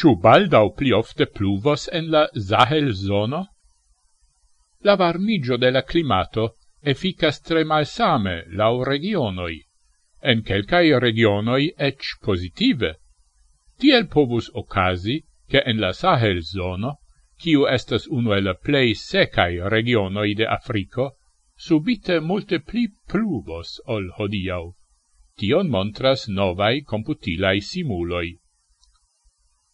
Ciu baldau pli ofte pluvos en la Sahel zono? La varmigio de la climato efficas tre malsame lau regionoi, en quelcae regionoi ec positive. Tiel povus ocasi che en la Sahel zono, kiu estas uno el plei secae regionoi de Africo, subite multe pli pluvos ol hodiau. Tion montras novai computilae simuloi.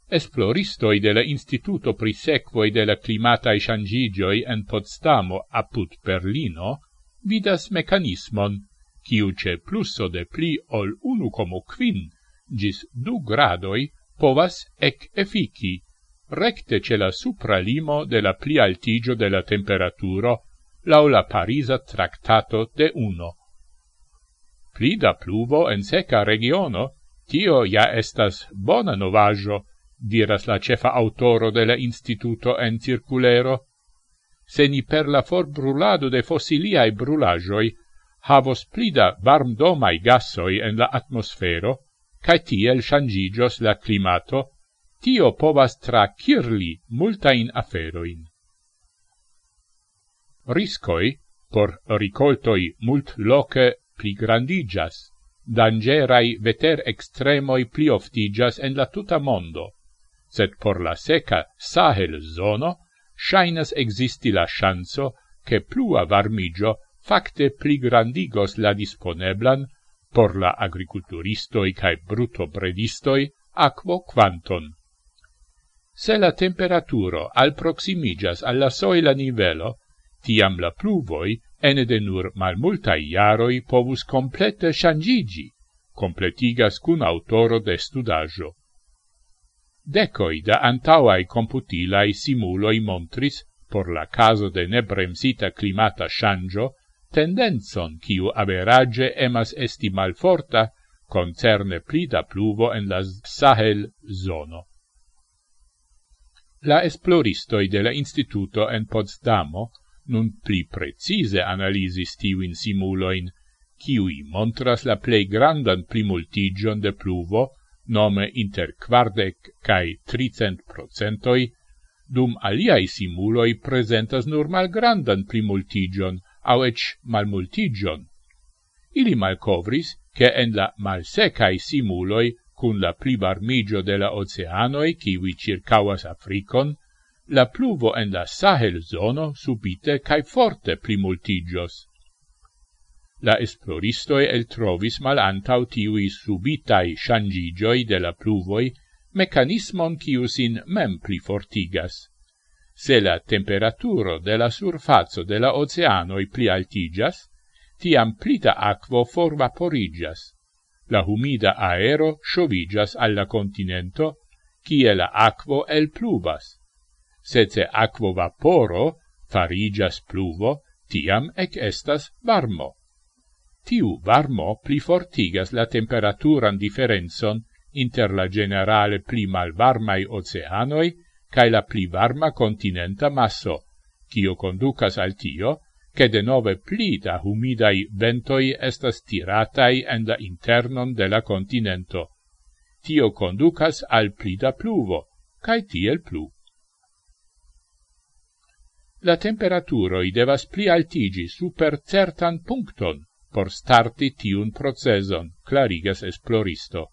Esploristoi de la Instituto pri sequoi de la climatae changigioi en Potsdamo apud Berlino vidas mecanismon, quiu ce plusso de pli ol unu como quin gis du gradoi povas ec effici, recte ce la supra limo de la pli altigio de la temperaturo lau la Parisa tractato de uno. Pli da pluvo en seca regiono, tio ja estas bona novajo, diras la cefa autoro de la instituto en circulero, se ni per la for brulado de fossiliae brulajoi havos plida varmdomai gassoi en la atmosfero, cae tiel shangigios la climato, tio povas tracirli multain aferoin. Riscoi, por ricoltoi mult loce pli grandigas, dangerai veter extremoi pli oftigas en la tuta mondo, sed por la seca Sahel zono shainas existi la chanco che plua varmigio facte pli grandigos la disponeblan por la agriculturistoi cae brutobredistoi aquo quanton. Se la temperaturo alproximigas alla soila nivelo, tiam la pluvoi ene de nur malmultai iaroi povus complete shangigi, completigas cun autoro de studajo. Decoi da antauai computilai simuloi montris, por la caso de nebremsita climata shangio, tendenzon quiu average emas esti malforta concerne plida pluvo en la Sahel zono. La esploristoi de la Instituto en Potsdamo nun pli precise analisis tiuin simuloin, kiui montras la plei grandan primultigion de pluvo nome inter quardec cae tricent procentoi, dum aliai simuloi presentas nur malgrandan primultigion, au ec malmultigion. Ili malcovris, che en la malsecae simuloi, cun la plivarmigio de la oceanoi kiwi circauas Africon, la pluvo en la Sahel zono subite cae forte primultigios la esploristoi el trovis mal antau tiui subitai shangigioi de la pluvoi mecanismon ciu sin mem plifortigas. Se la temperaturo de la surfazzo de la oceanoi pli altigas, tiam plita aquo forvaporigas. La humida aero sciovigas alla continento, cie la aquo el pluvas. Sece aquo vaporo farigas pluvo, tiam ec estas varmo. Tiu varmo pli fortigas la temperaturan differenzon inter la generale pli malvarmai oceanoi cae la pli varma continenta masso, cio conducas al tio, che de nove pli da humidai ventoi estas tiratai en la internon de la continento. Tio conducas al pli da pluvo, cae tiel plu. La temperaturoi devas pli altigi super certan puncton, por starti tiun proceson, clarigas esploristo.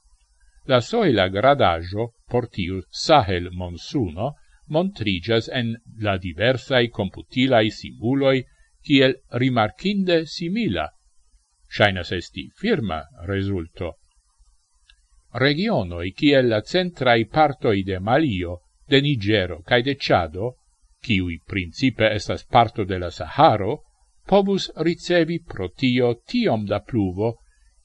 La soila gradajo por tiu Sahel monsuno montrigas en la diversai computilai simuloi kiel rimarkinde simila. Shainas esti firma resulto. Regionoi kiel la centrai partoi de Malio, de Nigero cae de Ciado, kiui principe estas parto de la Saharo, povus ricevi pro tio tiom da pluvo,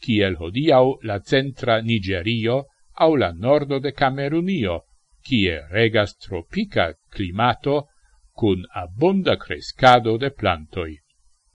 kiel hodiau la centra Nigerio au la nordo de Camerunio, kie regas tropica climato cun abunda crescado de plantoi.